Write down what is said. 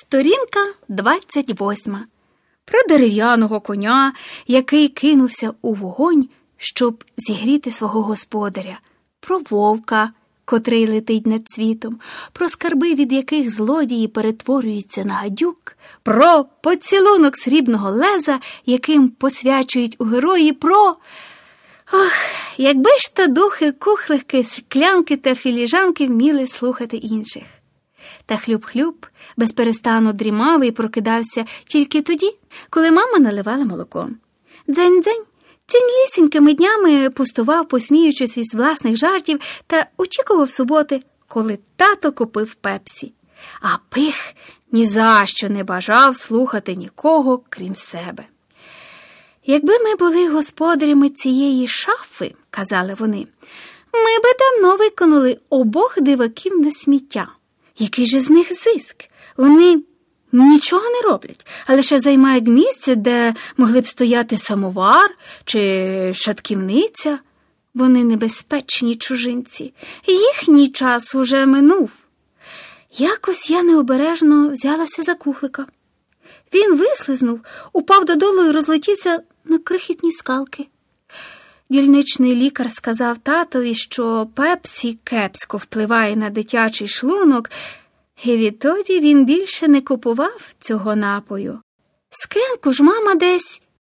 Сторінка 28. Про дерев'яного коня, який кинувся у вогонь, щоб зігріти свого господаря, про вовка, котрий летить над світом, про скарби, від яких злодії перетворюються на гадюк, про поцілунок срібного леза, яким посвячують у герої, про. Ох, якби ж то духи кухлики, склянки та філіжанки вміли слухати інших. Та хлюб-хлюб безперестану дрімав і прокидався тільки тоді, коли мама наливала молоко. Дзень-дзень цінлісінькими днями пустував, посміючись із власних жартів, та очікував суботи, коли тато купив пепсі. А пих ні за що не бажав слухати нікого, крім себе. Якби ми були господарями цієї шафи, казали вони, ми би давно виконали обох диваків на сміття. Який же з них зиск? Вони нічого не роблять, а лише займають місце, де могли б стояти самовар чи шатківниця. Вони небезпечні чужинці, їхній час уже минув. Якось я необережно взялася за кухлика. Він вислизнув, упав додолу і розлетівся на крихітні скалки. Дільничний лікар сказав татові, що пепсі кепсько впливає на дитячий шлунок, і відтоді він більше не купував цього напою. Скринку ж мама десь